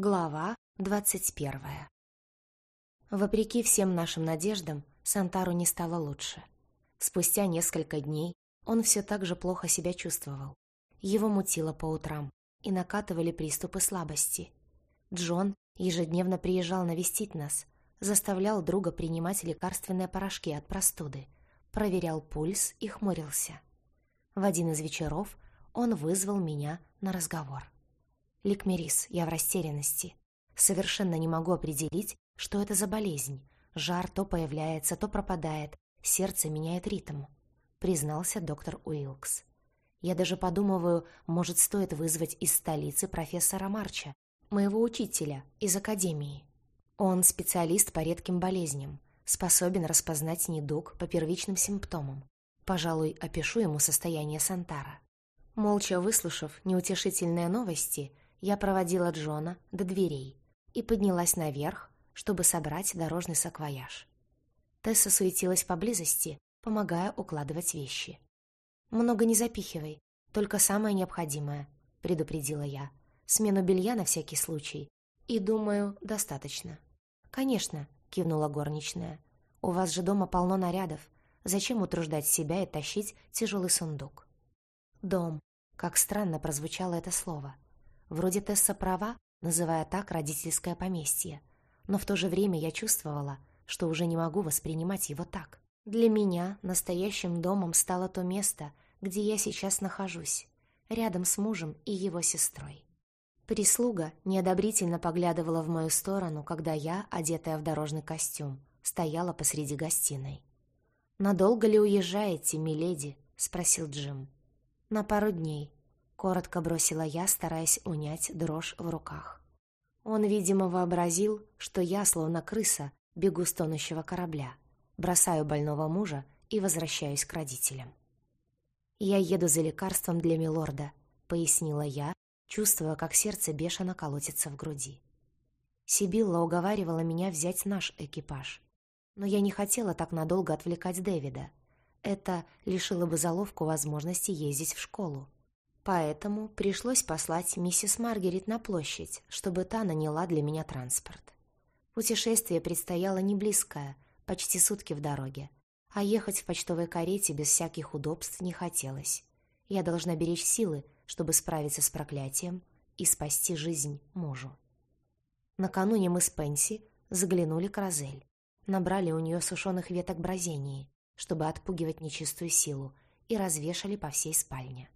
Глава двадцать первая Вопреки всем нашим надеждам, Сантару не стало лучше. Спустя несколько дней он все так же плохо себя чувствовал. Его мутило по утрам, и накатывали приступы слабости. Джон ежедневно приезжал навестить нас, заставлял друга принимать лекарственные порошки от простуды, проверял пульс и хмурился. В один из вечеров он вызвал меня на разговор. Ликмерис, я в растерянности. Совершенно не могу определить, что это за болезнь. Жар то появляется, то пропадает, сердце меняет ритм, признался доктор Уилкс. Я даже подумываю, может, стоит вызвать из столицы профессора Марча, моего учителя из академии. Он специалист по редким болезням, способен распознать недуг по первичным симптомам. Пожалуй, опишу ему состояние Сантара. Молча выслушав неутешительные новости, я проводила Джона до дверей и поднялась наверх, чтобы собрать дорожный саквояж. Тесса суетилась поблизости, помогая укладывать вещи. «Много не запихивай, только самое необходимое», — предупредила я. «Смену белья на всякий случай. И, думаю, достаточно». «Конечно», — кивнула горничная. «У вас же дома полно нарядов. Зачем утруждать себя и тащить тяжелый сундук?» «Дом». Как странно прозвучало это слово. Вроде Тесса права, называя так родительское поместье. Но в то же время я чувствовала, что уже не могу воспринимать его так. Для меня настоящим домом стало то место, где я сейчас нахожусь, рядом с мужем и его сестрой. Прислуга неодобрительно поглядывала в мою сторону, когда я, одетая в дорожный костюм, стояла посреди гостиной. «Надолго ли уезжаете, миледи?» — спросил Джим. «На пару дней», Коротко бросила я, стараясь унять дрожь в руках. Он, видимо, вообразил, что я, словно крыса, бегу с тонущего корабля, бросаю больного мужа и возвращаюсь к родителям. «Я еду за лекарством для милорда», — пояснила я, чувствуя, как сердце бешено колотится в груди. Сибилла уговаривала меня взять наш экипаж. Но я не хотела так надолго отвлекать Дэвида. Это лишило бы заловку возможности ездить в школу. Поэтому пришлось послать миссис Маргарет на площадь, чтобы та наняла для меня транспорт. Путешествие предстояло не близкое, почти сутки в дороге, а ехать в почтовой карете без всяких удобств не хотелось. Я должна беречь силы, чтобы справиться с проклятием и спасти жизнь мужу. Накануне мы с Пенси заглянули к Розель, набрали у нее сушеных веток бразении, чтобы отпугивать нечистую силу, и развешали по всей спальне.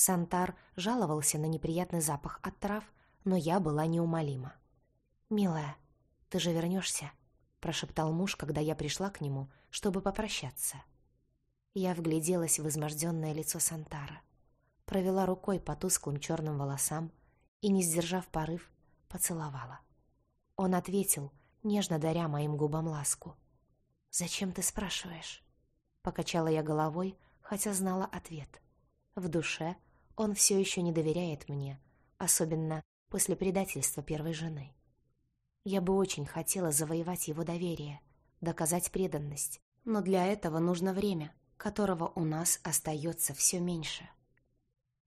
Сантар жаловался на неприятный запах от трав, но я была неумолима. «Милая, ты же вернешься?» — прошептал муж, когда я пришла к нему, чтобы попрощаться. Я вгляделась в изможденное лицо Сантара, провела рукой по тусклым черным волосам и, не сдержав порыв, поцеловала. Он ответил, нежно даря моим губам ласку. «Зачем ты спрашиваешь?» Покачала я головой, хотя знала ответ. В душе — он все еще не доверяет мне, особенно после предательства первой жены. Я бы очень хотела завоевать его доверие, доказать преданность, но для этого нужно время, которого у нас остается все меньше.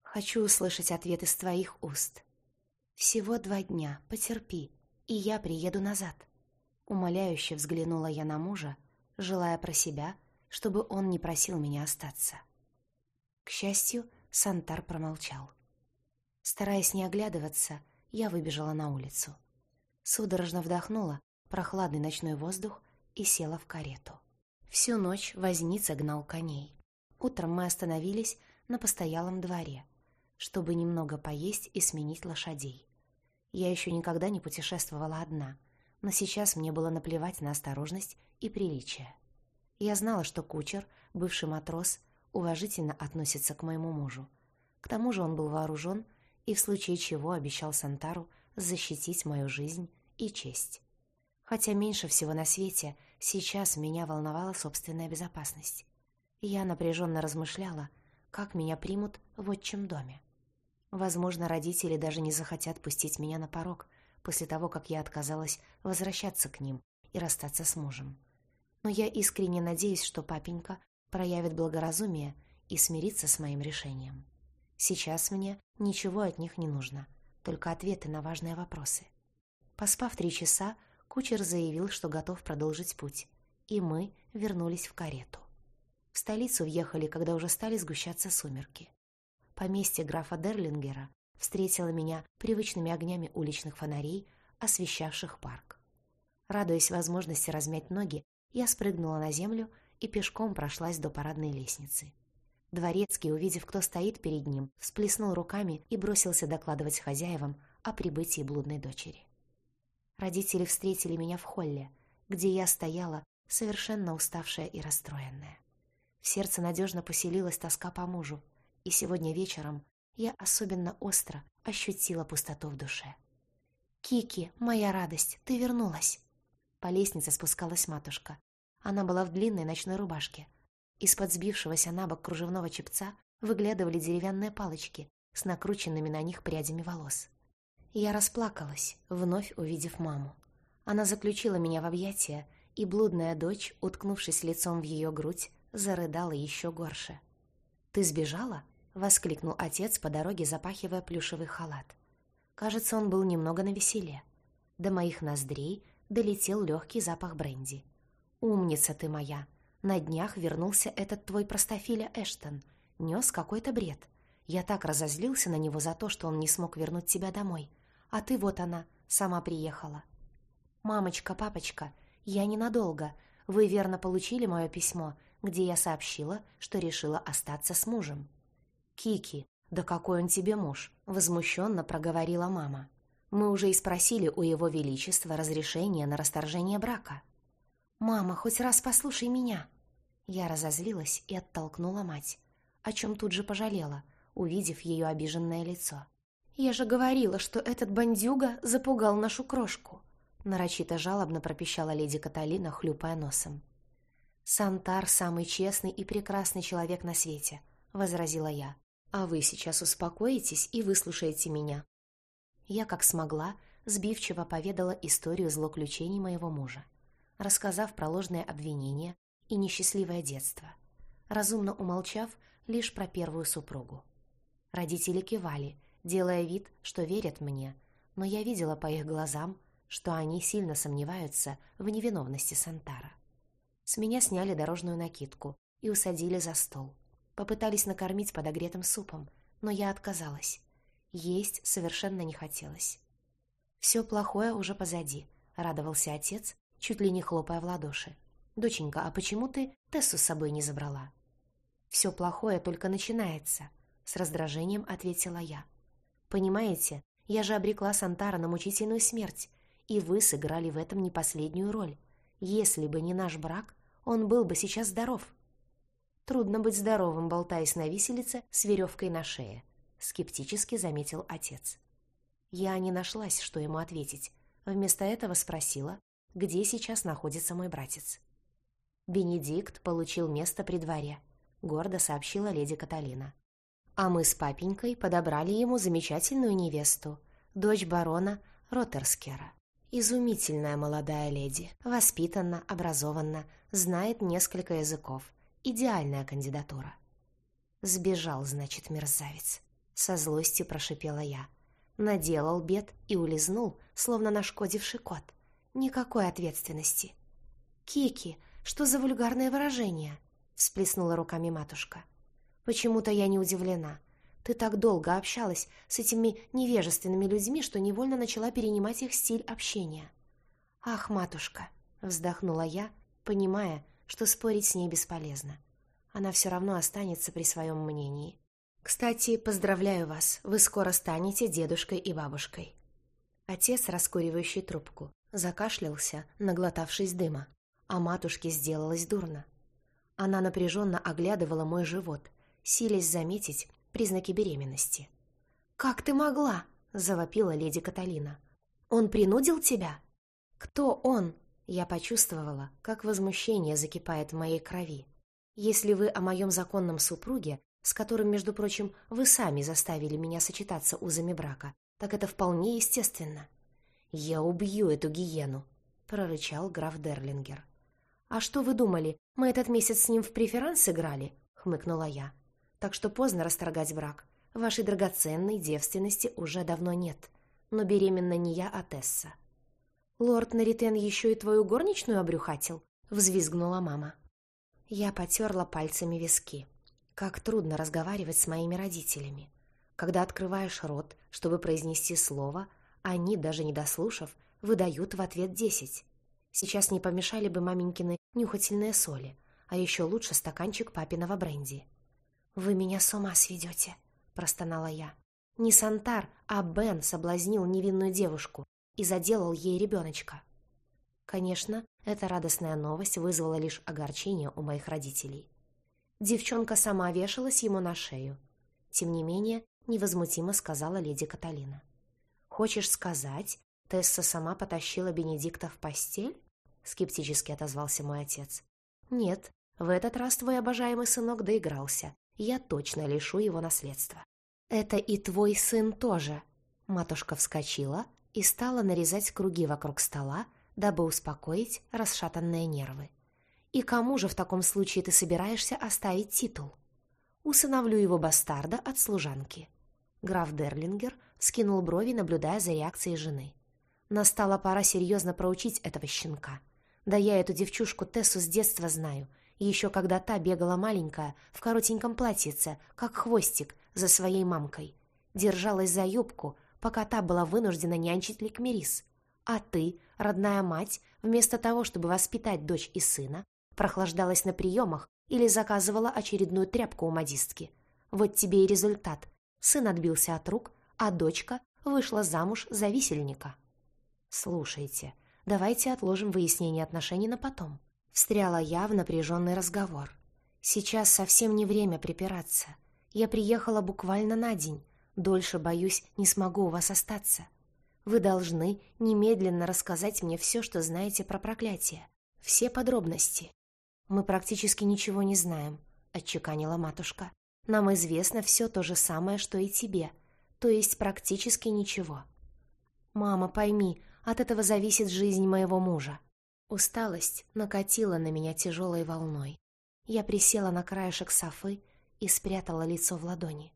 Хочу услышать ответ из твоих уст. Всего два дня, потерпи, и я приеду назад. Умоляюще взглянула я на мужа, желая про себя, чтобы он не просил меня остаться. К счастью, Сантар промолчал. Стараясь не оглядываться, я выбежала на улицу. Судорожно вдохнула прохладный ночной воздух и села в карету. Всю ночь возница гнал коней. Утром мы остановились на постоялом дворе, чтобы немного поесть и сменить лошадей. Я еще никогда не путешествовала одна, но сейчас мне было наплевать на осторожность и приличие. Я знала, что кучер, бывший матрос, уважительно относится к моему мужу. К тому же он был вооружен и в случае чего обещал Сантару защитить мою жизнь и честь. Хотя меньше всего на свете сейчас меня волновала собственная безопасность. Я напряженно размышляла, как меня примут в отчим доме. Возможно, родители даже не захотят пустить меня на порог после того, как я отказалась возвращаться к ним и расстаться с мужем. Но я искренне надеюсь, что папенька проявит благоразумие и смирится с моим решением. Сейчас мне ничего от них не нужно, только ответы на важные вопросы. Поспав три часа, кучер заявил, что готов продолжить путь, и мы вернулись в карету. В столицу въехали, когда уже стали сгущаться сумерки. Поместье графа Дерлингера встретило меня привычными огнями уличных фонарей, освещавших парк. Радуясь возможности размять ноги, я спрыгнула на землю и пешком прошлась до парадной лестницы. Дворецкий, увидев, кто стоит перед ним, всплеснул руками и бросился докладывать хозяевам о прибытии блудной дочери. Родители встретили меня в холле, где я стояла, совершенно уставшая и расстроенная. В сердце надежно поселилась тоска по мужу, и сегодня вечером я особенно остро ощутила пустоту в душе. «Кики, моя радость, ты вернулась!» По лестнице спускалась матушка. Она была в длинной ночной рубашке. Из-под сбившегося на бок кружевного чепца выглядывали деревянные палочки с накрученными на них прядями волос. Я расплакалась, вновь увидев маму. Она заключила меня в объятия, и блудная дочь, уткнувшись лицом в ее грудь, зарыдала еще горше. «Ты сбежала?» — воскликнул отец по дороге, запахивая плюшевый халат. Кажется, он был немного навеселе. До моих ноздрей долетел легкий запах бренди. «Умница ты моя! На днях вернулся этот твой простофиля Эштон. Нес какой-то бред. Я так разозлился на него за то, что он не смог вернуть тебя домой. А ты вот она, сама приехала. «Мамочка, папочка, я ненадолго. Вы верно получили мое письмо, где я сообщила, что решила остаться с мужем». «Кики, да какой он тебе муж?» — возмущенно проговорила мама. «Мы уже и спросили у его величества разрешения на расторжение брака». «Мама, хоть раз послушай меня!» Я разозлилась и оттолкнула мать, о чем тут же пожалела, увидев ее обиженное лицо. «Я же говорила, что этот бандюга запугал нашу крошку!» Нарочито жалобно пропищала леди Каталина, хлюпая носом. «Сантар — самый честный и прекрасный человек на свете», — возразила я. «А вы сейчас успокоитесь и выслушаете меня». Я, как смогла, сбивчиво поведала историю злоключений моего мужа, рассказав про ложное обвинение и несчастливое детство, разумно умолчав лишь про первую супругу. Родители кивали — делая вид, что верят мне, но я видела по их глазам, что они сильно сомневаются в невиновности Сантара. С меня сняли дорожную накидку и усадили за стол. Попытались накормить подогретым супом, но я отказалась. Есть совершенно не хотелось. «Все плохое уже позади», — радовался отец, чуть ли не хлопая в ладоши. «Доченька, а почему ты Тессу с собой не забрала?» «Все плохое только начинается», — с раздражением ответила я. Понимаете, я же обрекла Сантара на мучительную смерть, и вы сыграли в этом не последнюю роль. Если бы не наш брак, он был бы сейчас здоров. Трудно быть здоровым, болтаясь на виселице с веревкой на шее, скептически заметил отец. Я не нашлась, что ему ответить. Вместо этого спросила, где сейчас находится мой братец. Бенедикт получил место при дворе, гордо сообщила леди Каталина. А мы с папенькой подобрали ему замечательную невесту, дочь барона Роттерскера. Изумительная молодая леди, воспитанна, образованна, знает несколько языков. Идеальная кандидатура. Сбежал, значит, мерзавец. Со злостью прошипела я. Наделал бед и улизнул, словно нашкодивший кот. Никакой ответственности. «Кики, что за вульгарное выражение?» всплеснула руками матушка. Почему-то я не удивлена. Ты так долго общалась с этими невежественными людьми, что невольно начала перенимать их стиль общения. «Ах, матушка!» — вздохнула я, понимая, что спорить с ней бесполезно. Она все равно останется при своем мнении. «Кстати, поздравляю вас, вы скоро станете дедушкой и бабушкой». Отец, раскуривающий трубку, закашлялся, наглотавшись дыма, а матушке сделалось дурно. Она напряженно оглядывала мой живот — силясь заметить признаки беременности. «Как ты могла?» — завопила леди Каталина. «Он принудил тебя?» «Кто он?» Я почувствовала, как возмущение закипает в моей крови. «Если вы о моем законном супруге, с которым, между прочим, вы сами заставили меня сочетаться узами брака, так это вполне естественно». «Я убью эту гиену», — прорычал граф Дерлингер. «А что вы думали, мы этот месяц с ним в преферанс играли?» — хмыкнула я так что поздно расторгать брак. Вашей драгоценной девственности уже давно нет, но беременна не я, а Тесса. «Лорд Наритен еще и твою горничную обрюхатил?» — взвизгнула мама. Я потерла пальцами виски. Как трудно разговаривать с моими родителями. Когда открываешь рот, чтобы произнести слово, они, даже не дослушав, выдают в ответ десять. Сейчас не помешали бы маменькины нюхательные соли, а еще лучше стаканчик папиного бренди. «Вы меня с ума сведете», — простонала я. «Не Сантар, а Бен соблазнил невинную девушку и заделал ей ребеночка». Конечно, эта радостная новость вызвала лишь огорчение у моих родителей. Девчонка сама вешалась ему на шею. Тем не менее, невозмутимо сказала леди Каталина. «Хочешь сказать, Тесса сама потащила Бенедикта в постель?» Скептически отозвался мой отец. «Нет, в этот раз твой обожаемый сынок доигрался. Я точно лишу его наследства». «Это и твой сын тоже». Матушка вскочила и стала нарезать круги вокруг стола, дабы успокоить расшатанные нервы. «И кому же в таком случае ты собираешься оставить титул?» «Усыновлю его бастарда от служанки». Граф Дерлингер скинул брови, наблюдая за реакцией жены. Настала пора серьезно проучить этого щенка. Да я эту девчушку Тессу с детства знаю, еще когда та бегала маленькая, в коротеньком платьице, как хвостик, за своей мамкой. Держалась за юбку, пока та была вынуждена нянчить Ликмерис. А ты, родная мать, вместо того, чтобы воспитать дочь и сына, прохлаждалась на приемах или заказывала очередную тряпку у модистки. Вот тебе и результат. Сын отбился от рук, а дочка вышла замуж за висельника. «Слушайте, давайте отложим выяснение отношений на потом». Встряла я в напряженный разговор. «Сейчас совсем не время припираться. Я приехала буквально на день. Дольше, боюсь, не смогу у вас остаться. Вы должны немедленно рассказать мне все, что знаете про проклятие. Все подробности. Мы практически ничего не знаем, отчеканила матушка. Нам известно все то же самое, что и тебе, то есть практически ничего. Мама, пойми, от этого зависит жизнь моего мужа. Усталость накатила на меня тяжелой волной. Я присела на краешек софы и спрятала лицо в ладони.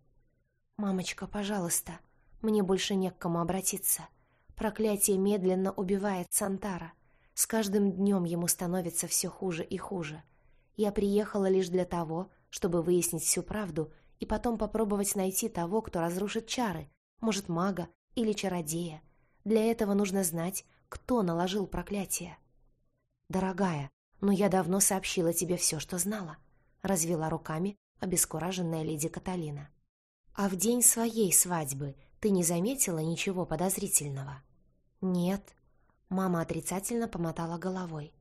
«Мамочка, пожалуйста, мне больше не к кому обратиться. Проклятие медленно убивает Сантара. С каждым днем ему становится все хуже и хуже. Я приехала лишь для того, чтобы выяснить всю правду и потом попробовать найти того, кто разрушит чары, может, мага или чародея. Для этого нужно знать, кто наложил проклятие. «Дорогая, но я давно сообщила тебе все, что знала», — развела руками обескураженная леди Каталина. «А в день своей свадьбы ты не заметила ничего подозрительного?» «Нет». Мама отрицательно помотала головой.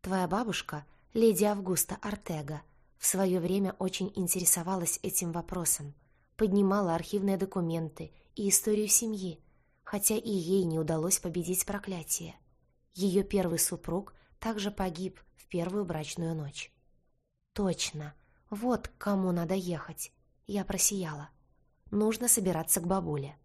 «Твоя бабушка, леди Августа Артега, в свое время очень интересовалась этим вопросом, поднимала архивные документы и историю семьи, хотя и ей не удалось победить проклятие. Ее первый супруг также погиб в первую брачную ночь. «Точно, вот к кому надо ехать!» Я просияла. «Нужно собираться к бабуле».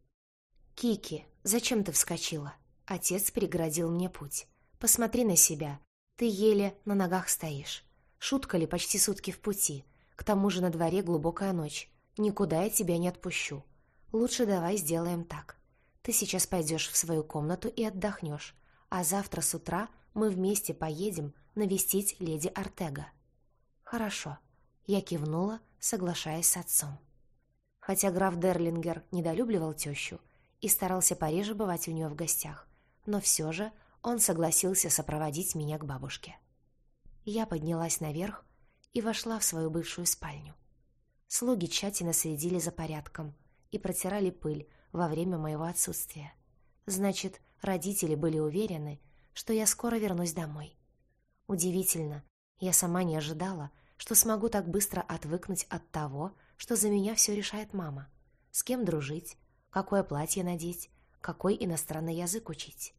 «Кики, зачем ты вскочила?» Отец переградил мне путь. «Посмотри на себя. Ты еле на ногах стоишь. Шутка ли почти сутки в пути? К тому же на дворе глубокая ночь. Никуда я тебя не отпущу. Лучше давай сделаем так. Ты сейчас пойдешь в свою комнату и отдохнешь, а завтра с утра мы вместе поедем навестить леди Артега». «Хорошо», — я кивнула, соглашаясь с отцом. Хотя граф Дерлингер недолюбливал тещу и старался пореже бывать у нее в гостях, но все же он согласился сопроводить меня к бабушке. Я поднялась наверх и вошла в свою бывшую спальню. Слуги тщательно следили за порядком и протирали пыль во время моего отсутствия. Значит, родители были уверены, что я скоро вернусь домой. Удивительно, я сама не ожидала, что смогу так быстро отвыкнуть от того, что за меня все решает мама. С кем дружить, какое платье надеть, какой иностранный язык учить.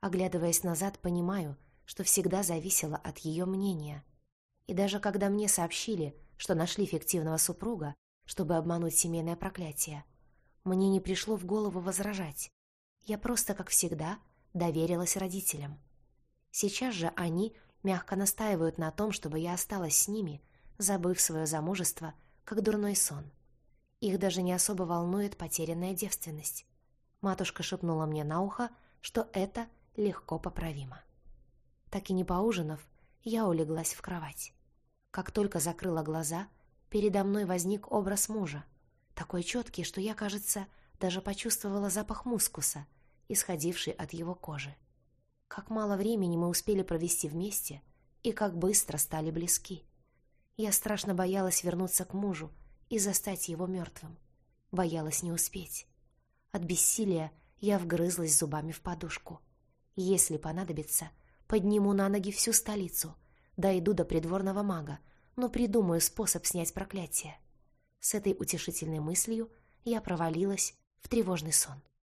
Оглядываясь назад, понимаю, что всегда зависело от ее мнения. И даже когда мне сообщили, что нашли фиктивного супруга, чтобы обмануть семейное проклятие, мне не пришло в голову возражать. Я просто, как всегда, доверилась родителям. Сейчас же они мягко настаивают на том, чтобы я осталась с ними, забыв свое замужество, как дурной сон. Их даже не особо волнует потерянная девственность. Матушка шепнула мне на ухо, что это легко поправимо. Так и не поужинав, я улеглась в кровать. Как только закрыла глаза, передо мной возник образ мужа, такой четкий, что я, кажется, даже почувствовала запах мускуса, исходивший от его кожи. Как мало времени мы успели провести вместе и как быстро стали близки. Я страшно боялась вернуться к мужу и застать его мертвым. Боялась не успеть. От бессилия я вгрызлась зубами в подушку. Если понадобится, подниму на ноги всю столицу, дойду до придворного мага, но придумаю способ снять проклятие. С этой утешительной мыслью я провалилась в тревожный сон.